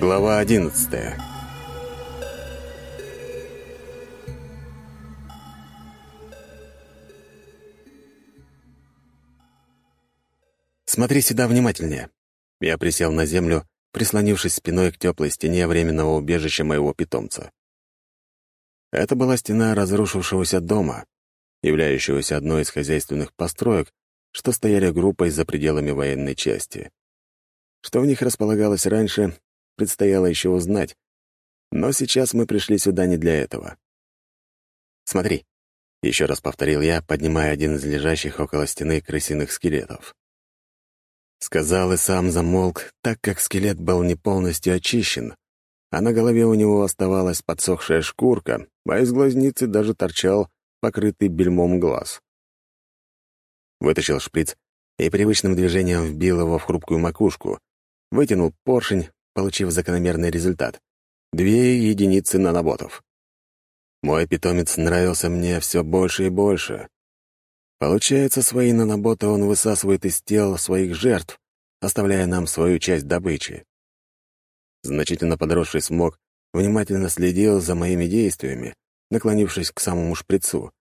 Глава одиннадцатая «Смотри сюда внимательнее». Я присел на землю, прислонившись спиной к теплой стене временного убежища моего питомца. Это была стена разрушившегося дома, являющегося одной из хозяйственных построек, что стояли группой за пределами военной части. Что в них располагалось раньше, предстояло еще узнать, но сейчас мы пришли сюда не для этого. «Смотри», — еще раз повторил я, поднимая один из лежащих около стены крысиных скелетов. Сказал и сам замолк, так как скелет был не полностью очищен, а на голове у него оставалась подсохшая шкурка, а из глазницы даже торчал покрытый бельмом глаз. Вытащил шприц и привычным движением вбил его в хрупкую макушку, вытянул поршень, получив закономерный результат — две единицы наноботов. Мой питомец нравился мне все больше и больше. Получается, свои наноботы он высасывает из тел своих жертв, оставляя нам свою часть добычи. Значительно подросший смог внимательно следил за моими действиями, наклонившись к самому шприцу,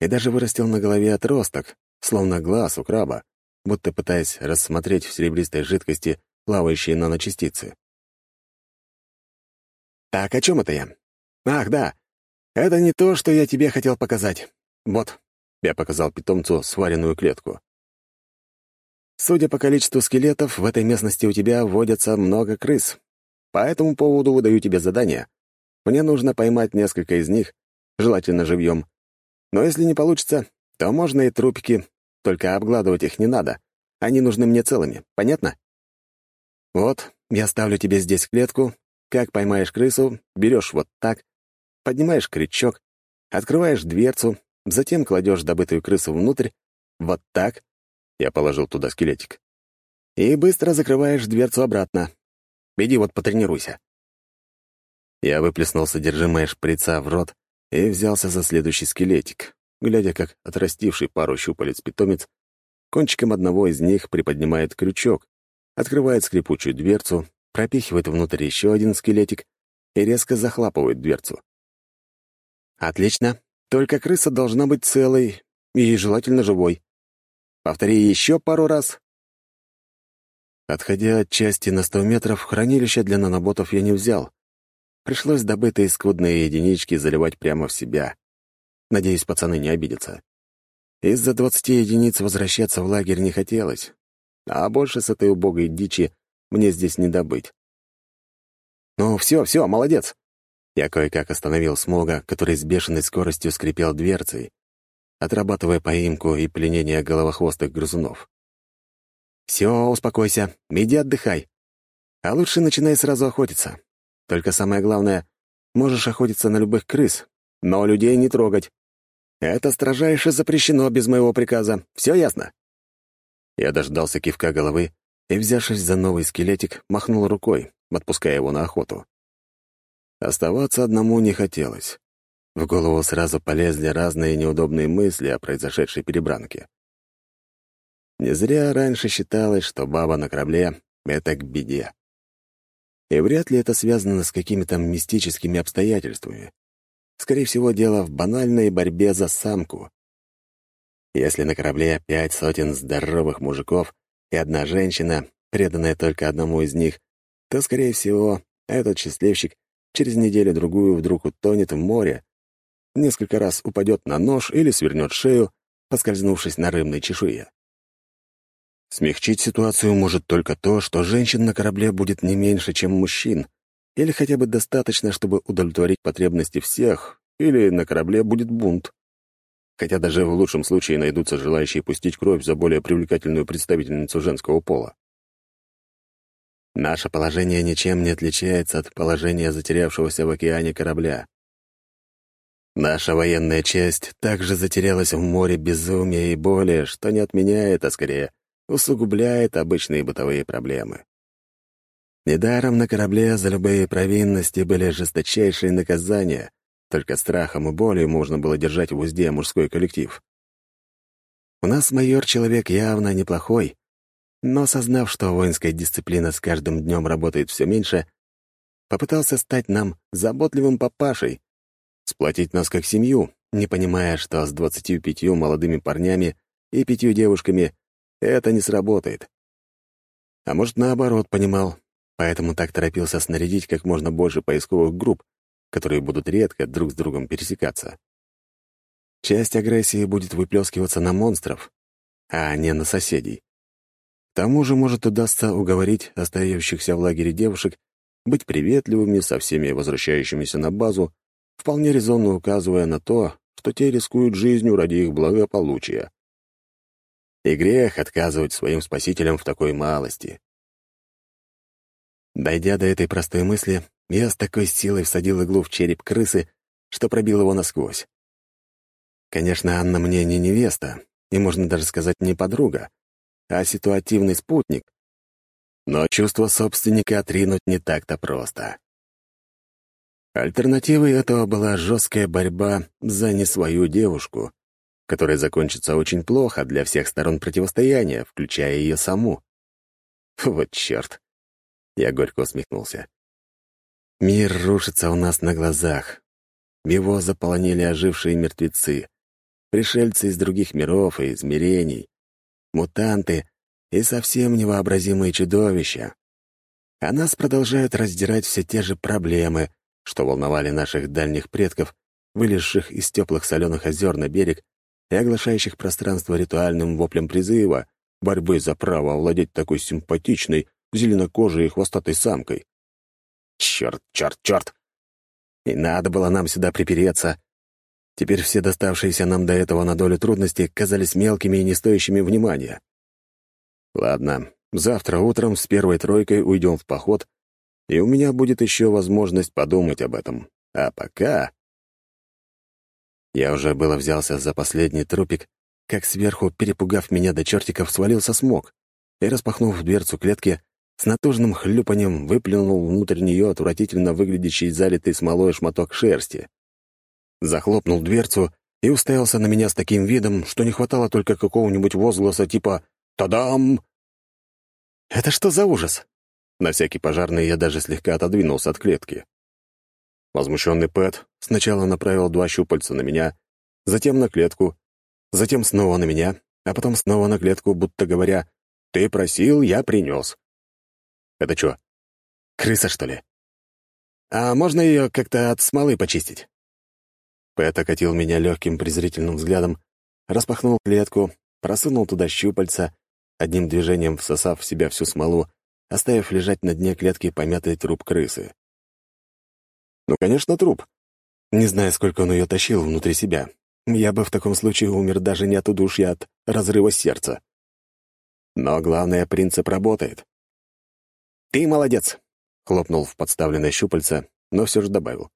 и даже вырастил на голове отросток, словно глаз у краба, будто пытаясь рассмотреть в серебристой жидкости плавающие наночастицы. «Так, о чем это я? Ах, да, это не то, что я тебе хотел показать. Вот, я показал питомцу сваренную клетку. Судя по количеству скелетов, в этой местности у тебя водятся много крыс. По этому поводу выдаю тебе задание. Мне нужно поймать несколько из них, желательно живьем. Но если не получится, то можно и трупики, только обгладывать их не надо. Они нужны мне целыми, понятно? Вот, я ставлю тебе здесь клетку. Как поймаешь крысу, берешь вот так, поднимаешь крючок, открываешь дверцу, Затем кладешь добытую крысу внутрь, вот так. Я положил туда скелетик. И быстро закрываешь дверцу обратно. Иди вот потренируйся. Я выплеснул содержимое шприца в рот и взялся за следующий скелетик, глядя, как отрастивший пару щупалец питомец кончиком одного из них приподнимает крючок, открывает скрипучую дверцу, пропихивает внутрь еще один скелетик и резко захлапывает дверцу. «Отлично. Только крыса должна быть целой и желательно живой. Повтори еще пару раз. Отходя от части на сто метров, хранилище для наноботов я не взял. Пришлось добытые скудные единички заливать прямо в себя. Надеюсь, пацаны не обидятся. Из-за двадцати единиц возвращаться в лагерь не хотелось, а больше с этой убогой дичи мне здесь не добыть. «Ну, все, все, молодец!» Я кое-как остановил смога, который с бешеной скоростью скрипел дверцей, отрабатывая поимку и пленение головохвостых грызунов. «Все, успокойся, иди отдыхай. А лучше начинай сразу охотиться. Только самое главное, можешь охотиться на любых крыс, но людей не трогать. Это строжайше запрещено без моего приказа. Все ясно?» Я дождался кивка головы и, взявшись за новый скелетик, махнул рукой, отпуская его на охоту. Оставаться одному не хотелось. В голову сразу полезли разные неудобные мысли о произошедшей перебранке. Не зря раньше считалось, что баба на корабле — это к беде. И вряд ли это связано с какими-то мистическими обстоятельствами. Скорее всего, дело в банальной борьбе за самку. Если на корабле пять сотен здоровых мужиков и одна женщина, преданная только одному из них, то, скорее всего, этот счастливчик через неделю-другую вдруг утонет в море, несколько раз упадет на нож или свернет шею, поскользнувшись на рыбной чешуе. Смягчить ситуацию может только то, что женщин на корабле будет не меньше, чем мужчин, или хотя бы достаточно, чтобы удовлетворить потребности всех, или на корабле будет бунт. Хотя даже в лучшем случае найдутся желающие пустить кровь за более привлекательную представительницу женского пола. Наше положение ничем не отличается от положения затерявшегося в океане корабля. Наша военная часть также затерялась в море безумия и боли, что не отменяет, а скорее усугубляет обычные бытовые проблемы. Недаром на корабле за любые провинности были жесточайшие наказания, только страхом и болью можно было держать в узде мужской коллектив. У нас майор человек явно неплохой, но осознав, что воинская дисциплина с каждым днем работает все меньше, попытался стать нам заботливым папашей, сплотить нас как семью, не понимая, что с двадцатью пятью молодыми парнями и пятью девушками это не сработает. А может, наоборот, понимал, поэтому так торопился снарядить как можно больше поисковых групп, которые будут редко друг с другом пересекаться. Часть агрессии будет выплескиваться на монстров, а не на соседей. К тому же, может, удастся уговорить остающихся в лагере девушек быть приветливыми со всеми возвращающимися на базу, вполне резонно указывая на то, что те рискуют жизнью ради их благополучия. И грех отказывать своим спасителям в такой малости. Дойдя до этой простой мысли, я с такой силой всадил иглу в череп крысы, что пробил его насквозь. Конечно, Анна мне не невеста, и, можно даже сказать, не подруга, а ситуативный спутник, но чувство собственника отринуть не так-то просто. Альтернативой этого была жесткая борьба за не свою девушку, которая закончится очень плохо для всех сторон противостояния, включая ее саму. Вот черт. Я горько усмехнулся. Мир рушится у нас на глазах. Его заполонили ожившие мертвецы, пришельцы из других миров и измерений, мутанты и совсем невообразимые чудовища. А нас продолжают раздирать все те же проблемы, что волновали наших дальних предков, вылезших из теплых соленых озер на берег и оглашающих пространство ритуальным воплем призыва, борьбы за право овладеть такой симпатичной, зеленокожей и хвостатой самкой. Черт, черт, черт! И надо было нам сюда припереться. Теперь все доставшиеся нам до этого на долю трудности казались мелкими и не стоящими внимания. Ладно, завтра утром с первой тройкой уйдем в поход, и у меня будет еще возможность подумать об этом. А пока... Я уже было взялся за последний трупик, как сверху, перепугав меня до чертиков, свалился смог и, распахнув дверцу клетки, с натужным хлюпанием выплюнул внутрь нее отвратительно выглядящий залитый смолой шматок шерсти. Захлопнул дверцу и уставился на меня с таким видом, что не хватало только какого-нибудь возгласа типа Тадам!» «Это что за ужас?» На всякий пожарный я даже слегка отодвинулся от клетки. Возмущенный Пэт сначала направил два щупальца на меня, затем на клетку, затем снова на меня, а потом снова на клетку, будто говоря, «Ты просил, я принес». «Это что, крыса, что ли?» «А можно ее как-то от смолы почистить?» Пэт окатил меня легким презрительным взглядом, распахнул клетку, просунул туда щупальца одним движением всосав в себя всю смолу, оставив лежать на дне клетки помятый труп крысы. Ну, конечно, труп. Не знаю, сколько он ее тащил внутри себя. Я бы в таком случае умер даже не от удушья, а от разрыва сердца. Но главное, принцип работает. «Ты молодец!» — хлопнул в подставленное щупальце, но все же добавил.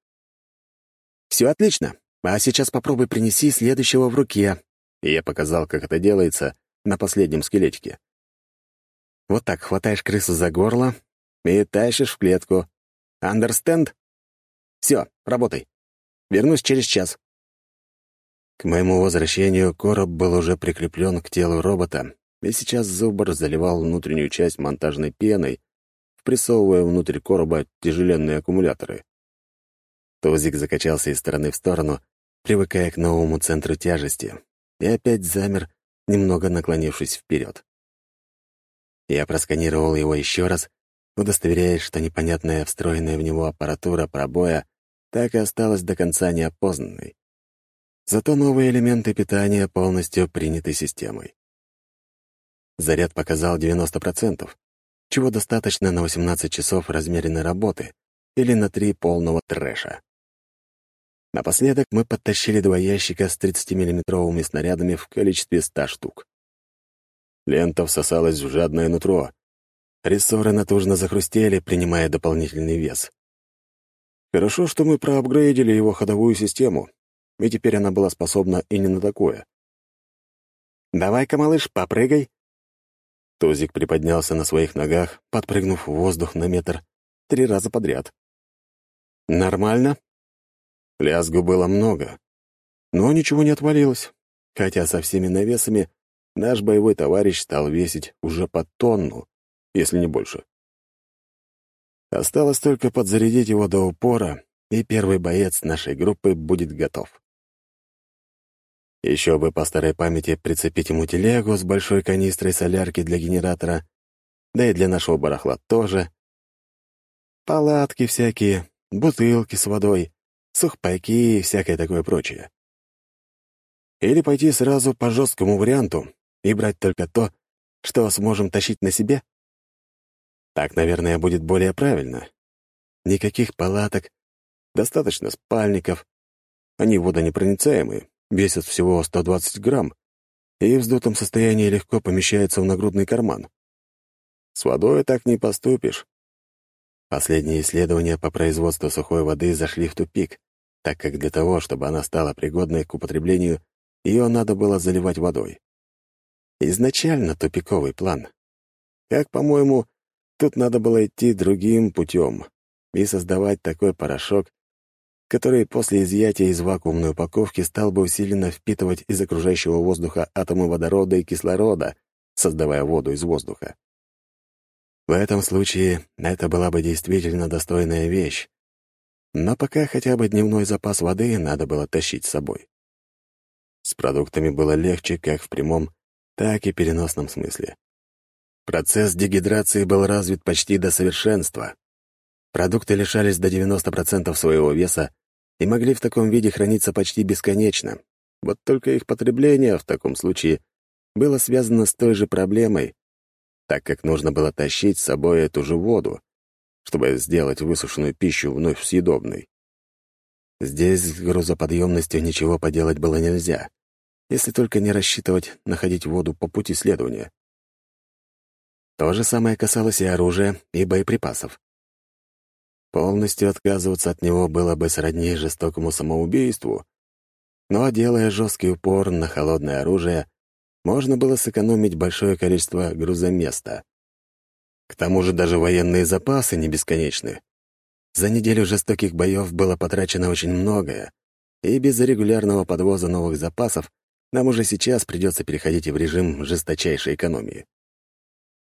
«Все отлично. А сейчас попробуй принеси следующего в руке». И я показал, как это делается, на последнем скелетике. Вот так хватаешь крысу за горло и тащишь в клетку. Understand? Все, работай. Вернусь через час. К моему возвращению короб был уже прикреплен к телу робота, и сейчас Зубр заливал внутреннюю часть монтажной пеной, впрессовывая внутрь короба тяжеленные аккумуляторы. Тозик закачался из стороны в сторону, привыкая к новому центру тяжести, и опять замер, немного наклонившись вперед. Я просканировал его еще раз, удостоверяясь, что непонятная встроенная в него аппаратура пробоя так и осталась до конца неопознанной. Зато новые элементы питания полностью приняты системой. Заряд показал 90%, чего достаточно на 18 часов размеренной работы или на три полного трэша. Напоследок мы подтащили два ящика с 30-миллиметровыми снарядами в количестве 100 штук. Лента всосалась в жадное нутро. Рессоры натужно захрустели, принимая дополнительный вес. Хорошо, что мы проапгрейдили его ходовую систему, и теперь она была способна и не на такое. «Давай-ка, малыш, попрыгай!» Тузик приподнялся на своих ногах, подпрыгнув в воздух на метр три раза подряд. «Нормально?» Лязгу было много, но ничего не отвалилось, хотя со всеми навесами наш боевой товарищ стал весить уже по тонну, если не больше. Осталось только подзарядить его до упора, и первый боец нашей группы будет готов. Еще бы по старой памяти прицепить ему телегу с большой канистрой солярки для генератора, да и для нашего барахла тоже. Палатки всякие, бутылки с водой, сухпайки и всякое такое прочее. Или пойти сразу по жесткому варианту и брать только то, что сможем тащить на себе? Так, наверное, будет более правильно. Никаких палаток, достаточно спальников. Они водонепроницаемые, весят всего 120 грамм, и в вздутом состоянии легко помещаются в нагрудный карман. С водой так не поступишь. Последние исследования по производству сухой воды зашли в тупик, так как для того, чтобы она стала пригодной к употреблению, ее надо было заливать водой. Изначально тупиковый план. Как, по-моему, тут надо было идти другим путем и создавать такой порошок, который после изъятия из вакуумной упаковки стал бы усиленно впитывать из окружающего воздуха атомы водорода и кислорода, создавая воду из воздуха. В этом случае это была бы действительно достойная вещь, но пока хотя бы дневной запас воды надо было тащить с собой. С продуктами было легче как в прямом, так и переносном смысле. Процесс дегидрации был развит почти до совершенства. Продукты лишались до 90% своего веса и могли в таком виде храниться почти бесконечно. Вот только их потребление в таком случае было связано с той же проблемой, так как нужно было тащить с собой эту же воду, чтобы сделать высушенную пищу вновь съедобной. Здесь с грузоподъемностью ничего поделать было нельзя, если только не рассчитывать находить воду по пути следования. То же самое касалось и оружия, и боеприпасов. Полностью отказываться от него было бы сродни жестокому самоубийству, но, делая жесткий упор на холодное оружие, можно было сэкономить большое количество грузоместа. К тому же даже военные запасы не бесконечны. За неделю жестоких боев было потрачено очень многое, и без регулярного подвоза новых запасов нам уже сейчас придется переходить в режим жесточайшей экономии.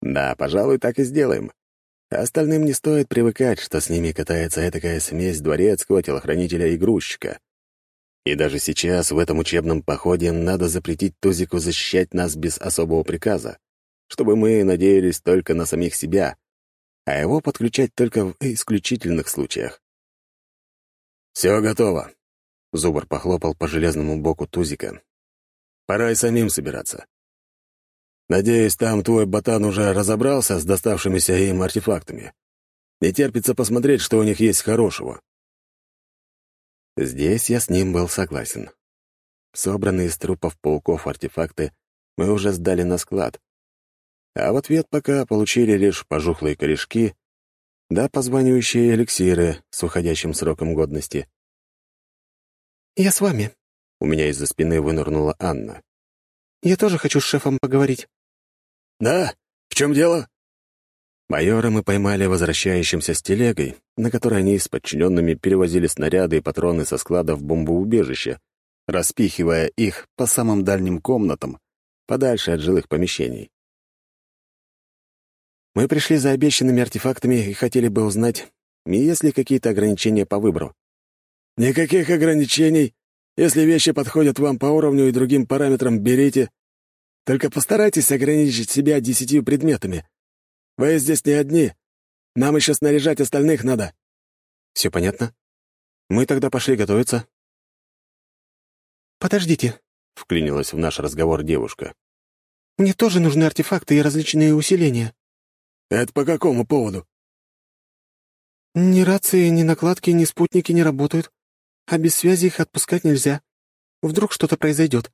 Да, пожалуй, так и сделаем. Остальным не стоит привыкать, что с ними катается такая смесь дворецкого, телохранителя и грузчика. И даже сейчас, в этом учебном походе, надо запретить Тузику защищать нас без особого приказа, чтобы мы надеялись только на самих себя, а его подключать только в исключительных случаях. «Все готово», — Зубр похлопал по железному боку Тузика. «Пора и самим собираться. Надеюсь, там твой ботан уже разобрался с доставшимися им артефактами. Не терпится посмотреть, что у них есть хорошего». Здесь я с ним был согласен. Собранные из трупов пауков артефакты мы уже сдали на склад. А в ответ пока получили лишь пожухлые корешки да позванивающие эликсиры с уходящим сроком годности. «Я с вами», — у меня из-за спины вынырнула Анна. «Я тоже хочу с шефом поговорить». «Да? В чем дело?» Майора мы поймали возвращающимся с телегой, на которой они с подчиненными перевозили снаряды и патроны со складов бомбоубежища, распихивая их по самым дальним комнатам, подальше от жилых помещений. Мы пришли за обещанными артефактами и хотели бы узнать, есть ли какие-то ограничения по выбору. «Никаких ограничений. Если вещи подходят вам по уровню и другим параметрам, берите. Только постарайтесь ограничить себя десятью предметами. Вы здесь не одни. Нам еще снаряжать остальных надо». «Все понятно. Мы тогда пошли готовиться». «Подождите», — вклинилась в наш разговор девушка. «Мне тоже нужны артефакты и различные усиления». «Это по какому поводу?» «Ни рации, ни накладки, ни спутники не работают, а без связи их отпускать нельзя. Вдруг что-то произойдет.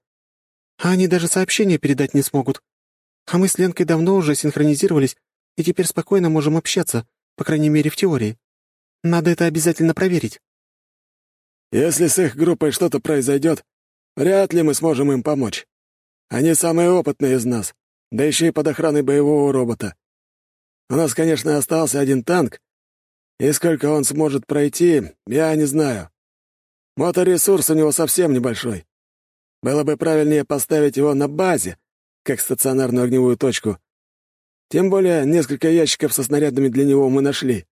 А они даже сообщения передать не смогут. А мы с Ленкой давно уже синхронизировались и теперь спокойно можем общаться, по крайней мере, в теории. Надо это обязательно проверить». «Если с их группой что-то произойдет, вряд ли мы сможем им помочь. Они самые опытные из нас, да еще и под охраной боевого робота. У нас, конечно, остался один танк, и сколько он сможет пройти, я не знаю. Моторесурс у него совсем небольшой. Было бы правильнее поставить его на базе, как стационарную огневую точку, тем более несколько ящиков со снарядами для него мы нашли.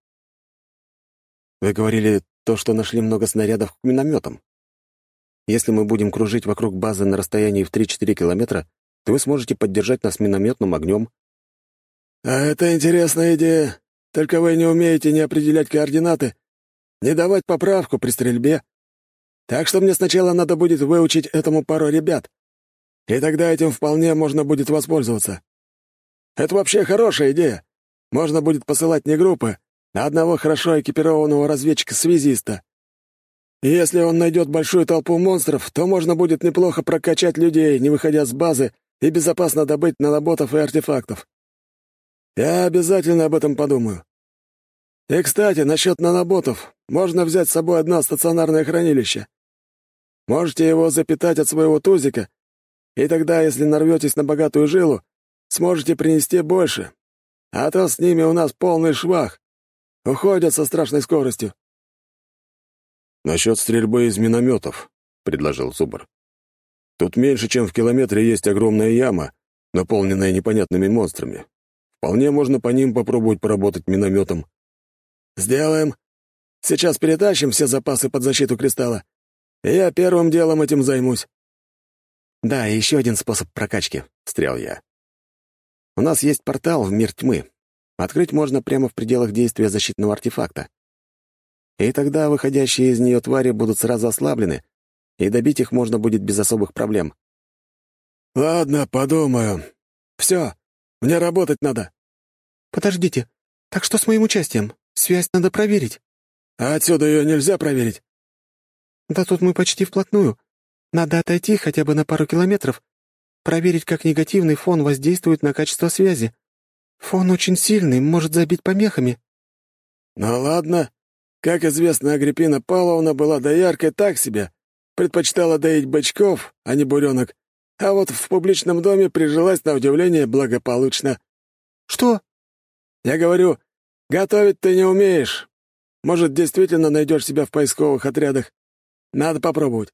Вы говорили то, что нашли много снарядов к минометам. Если мы будем кружить вокруг базы на расстоянии в 3-4 километра, то вы сможете поддержать нас минометным огнем. «А это интересная идея. Только вы не умеете не определять координаты, не давать поправку при стрельбе. Так что мне сначала надо будет выучить этому пару ребят, и тогда этим вполне можно будет воспользоваться. Это вообще хорошая идея. Можно будет посылать не группы, а одного хорошо экипированного разведчика-связиста. Если он найдет большую толпу монстров, то можно будет неплохо прокачать людей, не выходя с базы, и безопасно добыть наноботов и артефактов. Я обязательно об этом подумаю. И, кстати, насчет наноботов. Можно взять с собой одно стационарное хранилище. Можете его запитать от своего тузика, и тогда, если нарветесь на богатую жилу, сможете принести больше. А то с ними у нас полный швах. Уходят со страшной скоростью. «Насчет стрельбы из минометов», — предложил Зубр. «Тут меньше, чем в километре есть огромная яма, наполненная непонятными монстрами. Вполне можно по ним попробовать поработать минометом». «Сделаем. Сейчас перетащим все запасы под защиту кристалла, я первым делом этим займусь». «Да, еще один способ прокачки», — встрял я. «У нас есть портал в мир тьмы. Открыть можно прямо в пределах действия защитного артефакта. И тогда выходящие из нее твари будут сразу ослаблены, и добить их можно будет без особых проблем». «Ладно, подумаю. Все, мне работать надо». «Подождите, так что с моим участием? Связь надо проверить». «А отсюда ее нельзя проверить?» «Да тут мы почти вплотную. Надо отойти хотя бы на пару километров, проверить, как негативный фон воздействует на качество связи. Фон очень сильный, может забить помехами». «Ну ладно. Как известно, Агриппина Павловна была дояркой так себе. Предпочитала доить бычков, а не буренок. А вот в публичном доме прижилась на удивление благополучно». «Что?» «Я говорю, готовить ты не умеешь. Может, действительно найдешь себя в поисковых отрядах. Надо попробовать.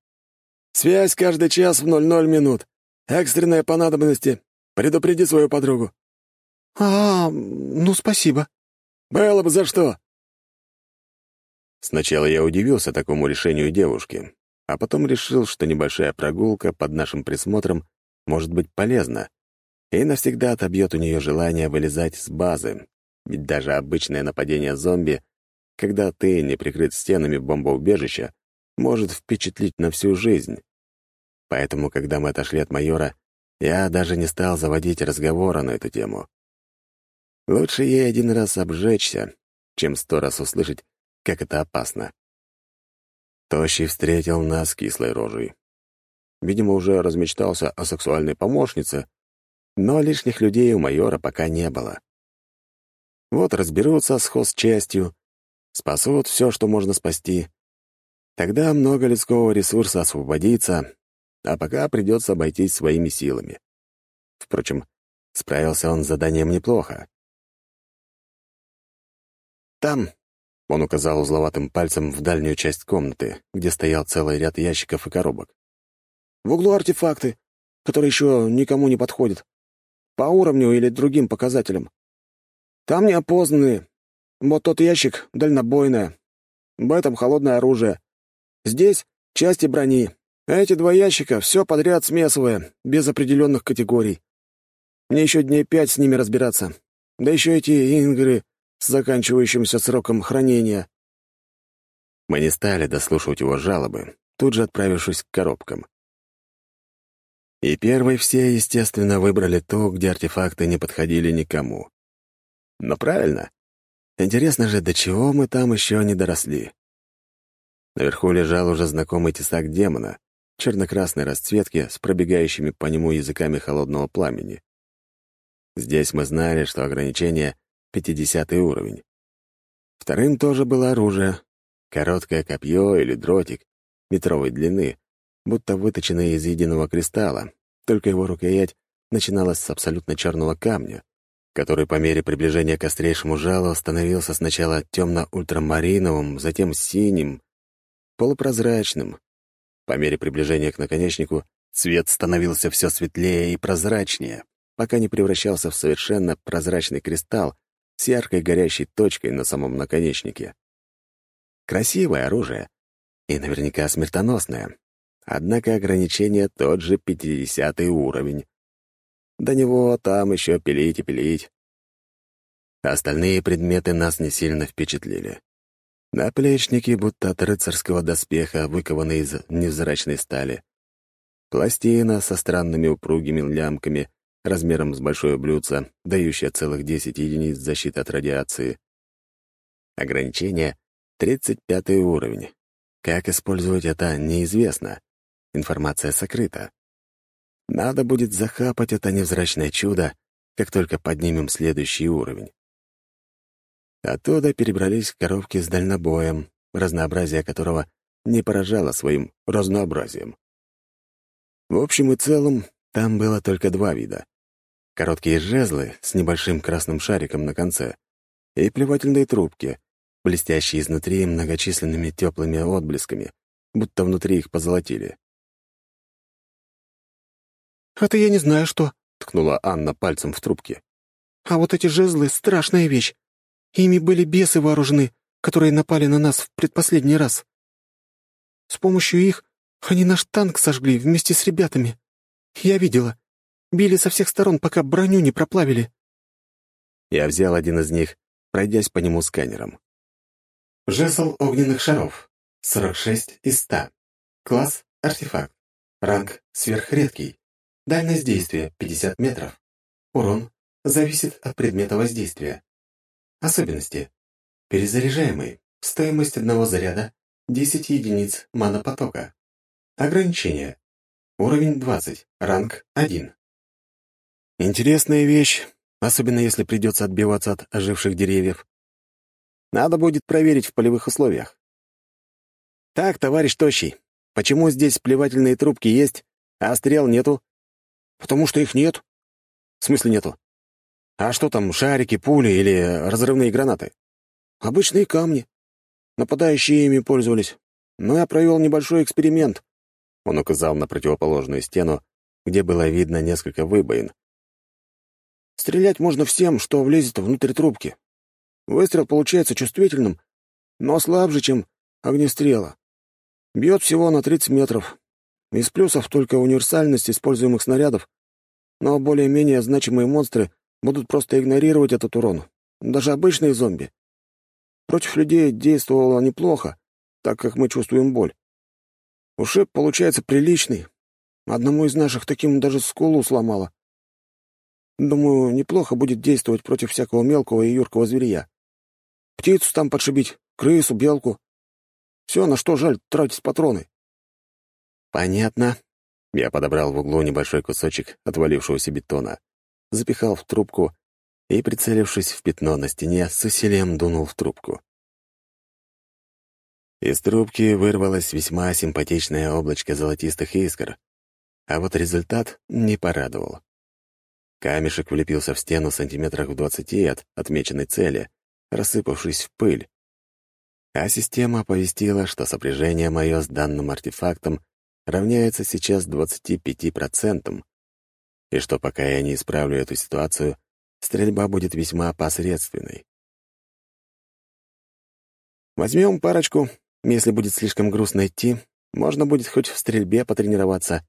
Связь каждый час в 00 минут. Экстренная по надобности. Предупреди свою подругу». «А, ну спасибо». «Было бы за что». Сначала я удивился такому решению девушки, а потом решил, что небольшая прогулка под нашим присмотром может быть полезна и навсегда отобьет у нее желание вылезать с базы, ведь даже обычное нападение зомби, когда ты не прикрыт стенами бомбоубежища, может впечатлить на всю жизнь. Поэтому, когда мы отошли от майора, я даже не стал заводить разговора на эту тему. Лучше ей один раз обжечься, чем сто раз услышать, как это опасно. Тощий встретил нас кислой рожей. Видимо, уже размечтался о сексуальной помощнице, но лишних людей у майора пока не было. Вот разберутся с хозчастью, спасут все, что можно спасти, Тогда много людского ресурса освободится, а пока придется обойтись своими силами. Впрочем, справился он с заданием неплохо. «Там», — он указал узловатым пальцем в дальнюю часть комнаты, где стоял целый ряд ящиков и коробок. «В углу артефакты, которые еще никому не подходят. По уровню или другим показателям. Там неопознанные. Вот тот ящик — дальнобойное. В этом холодное оружие. Здесь части брони. эти два ящика — все подряд смесовое, без определенных категорий. Мне еще дней пять с ними разбираться. Да еще эти ингры с заканчивающимся сроком хранения. Мы не стали дослушивать его жалобы, тут же отправившись к коробкам. И первой все, естественно, выбрали ту, где артефакты не подходили никому. Но правильно. Интересно же, до чего мы там еще не доросли. Наверху лежал уже знакомый тесак демона, черно-красной расцветки с пробегающими по нему языками холодного пламени. Здесь мы знали, что ограничение — 50 уровень. Вторым тоже было оружие, короткое копье или дротик метровой длины, будто выточенное из единого кристалла, только его рукоять начиналась с абсолютно черного камня, который по мере приближения к острейшему жалу становился сначала темно-ультрамариновым, затем синим, полупрозрачным. По мере приближения к наконечнику цвет становился все светлее и прозрачнее, пока не превращался в совершенно прозрачный кристалл с яркой горящей точкой на самом наконечнике. Красивое оружие. И наверняка смертоносное. Однако ограничение тот же 50 уровень. До него там еще пилить и пилить. Остальные предметы нас не сильно впечатлили. Наплечники, будто от рыцарского доспеха, выкованы из невзрачной стали. Пластина со странными упругими лямками, размером с большое блюдце, дающая целых 10 единиц защиты от радиации. Ограничение — 35 уровень. Как использовать это, неизвестно. Информация сокрыта. Надо будет захапать это невзрачное чудо, как только поднимем следующий уровень. Оттуда перебрались коробки с дальнобоем, разнообразие которого не поражало своим разнообразием. В общем и целом, там было только два вида. Короткие жезлы с небольшим красным шариком на конце и плевательные трубки, блестящие изнутри многочисленными теплыми отблесками, будто внутри их позолотили. «Это я не знаю, что», — ткнула Анна пальцем в трубке. «А вот эти жезлы — страшная вещь. Ими были бесы вооружены, которые напали на нас в предпоследний раз. С помощью их они наш танк сожгли вместе с ребятами. Я видела. Били со всех сторон, пока броню не проплавили». Я взял один из них, пройдясь по нему сканером. Жезл огненных шаров. 46 из 100. Класс — артефакт. Ранг — сверхредкий. Дальность действия — 50 метров. Урон зависит от предмета воздействия. Особенности. Перезаряжаемый. Стоимость одного заряда — 10 единиц манопотока. Ограничение. Уровень 20. Ранг 1. Интересная вещь, особенно если придется отбиваться от оживших деревьев. Надо будет проверить в полевых условиях. Так, товарищ Тощий, почему здесь плевательные трубки есть, а стрел нету? Потому что их нет. В смысле нету? А что там, шарики, пули или разрывные гранаты? Обычные камни. Нападающие ими пользовались. Но я провел небольшой эксперимент. Он указал на противоположную стену, где было видно несколько выбоин. Стрелять можно всем, что влезет внутрь трубки. Выстрел получается чувствительным, но слабже, чем огнестрела. Бьет всего на 30 метров. Из плюсов только универсальность используемых снарядов, но более-менее значимые монстры будут просто игнорировать этот урон, даже обычные зомби. Против людей действовало неплохо, так как мы чувствуем боль. Ушиб получается приличный. Одному из наших таким даже скулу сломало. Думаю, неплохо будет действовать против всякого мелкого и юркого зверя. Птицу там подшибить, крысу, белку. Все, на что жаль тратить патроны. Понятно. Я подобрал в углу небольшой кусочек отвалившегося бетона запихал в трубку и, прицелившись в пятно на стене, с усилием дунул в трубку. Из трубки вырвалось весьма симпатичное облачко золотистых искр, а вот результат не порадовал. Камешек влепился в стену сантиметрах в двадцати от отмеченной цели, рассыпавшись в пыль. А система оповестила, что сопряжение мое с данным артефактом равняется сейчас 25%, и что пока я не исправлю эту ситуацию, стрельба будет весьма посредственной. Возьмем парочку, если будет слишком грустно идти, можно будет хоть в стрельбе потренироваться.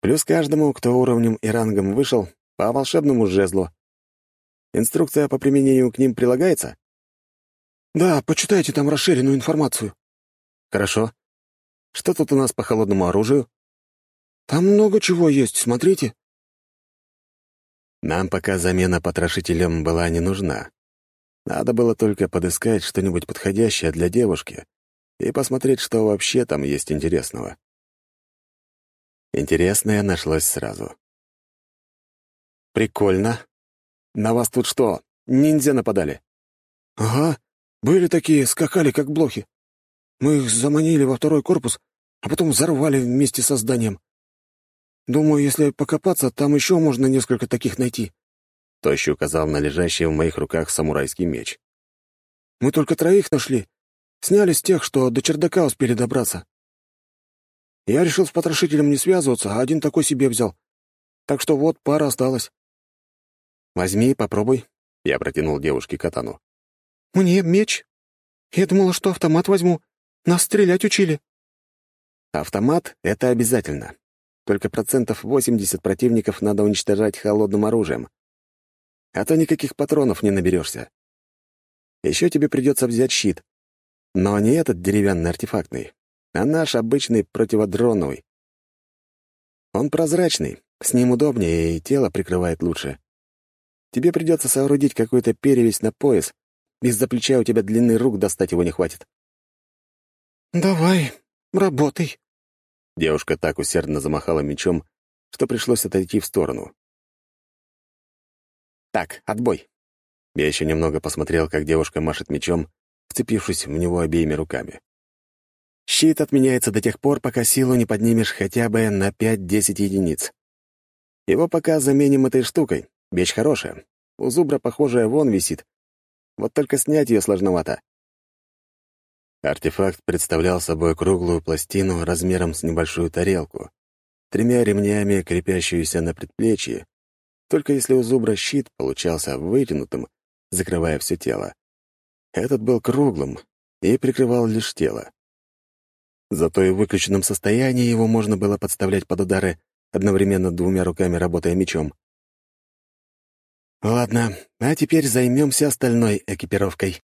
Плюс каждому, кто уровнем и рангом вышел, по волшебному жезлу. Инструкция по применению к ним прилагается? Да, почитайте там расширенную информацию. Хорошо. Что тут у нас по холодному оружию? Там много чего есть, смотрите». Нам пока замена потрошителем была не нужна. Надо было только подыскать что-нибудь подходящее для девушки и посмотреть, что вообще там есть интересного. Интересное нашлось сразу. «Прикольно. На вас тут что, ниндзя нападали?» «Ага, были такие, скакали как блохи. Мы их заманили во второй корпус, а потом взорвали вместе со зданием. Думаю, если покопаться, там еще можно несколько таких найти». Тощий указал на лежащий в моих руках самурайский меч. «Мы только троих нашли. Сняли с тех, что до чердака успели добраться. Я решил с потрошителем не связываться, а один такой себе взял. Так что вот пара осталась». «Возьми, попробуй», — я протянул девушке катану. «Мне меч?» Я думала, что автомат возьму. Нас стрелять учили». Автомат — это обязательно. Только процентов 80 противников надо уничтожать холодным оружием. А то никаких патронов не наберешься. Еще тебе придется взять щит. Но не этот деревянный артефактный, а наш обычный противодроновый. Он прозрачный, с ним удобнее и тело прикрывает лучше. Тебе придется соорудить какую-то перевесь на пояс. Из-за плеча у тебя длинный рук достать его не хватит. «Давай, работай». Девушка так усердно замахала мечом, что пришлось отойти в сторону. «Так, отбой». Я еще немного посмотрел, как девушка машет мечом, вцепившись в него обеими руками. Щит отменяется до тех пор, пока силу не поднимешь хотя бы на 5-10 единиц. Его пока заменим этой штукой. Вещь хорошая. У зубра похожая вон висит. Вот только снять ее сложновато. Артефакт представлял собой круглую пластину размером с небольшую тарелку, тремя ремнями, крепящуюся на предплечье. Только если у зубра щит получался вытянутым, закрывая все тело. Этот был круглым и прикрывал лишь тело. Зато и в выключенном состоянии его можно было подставлять под удары, одновременно двумя руками работая мечом. Ладно, а теперь займемся остальной экипировкой.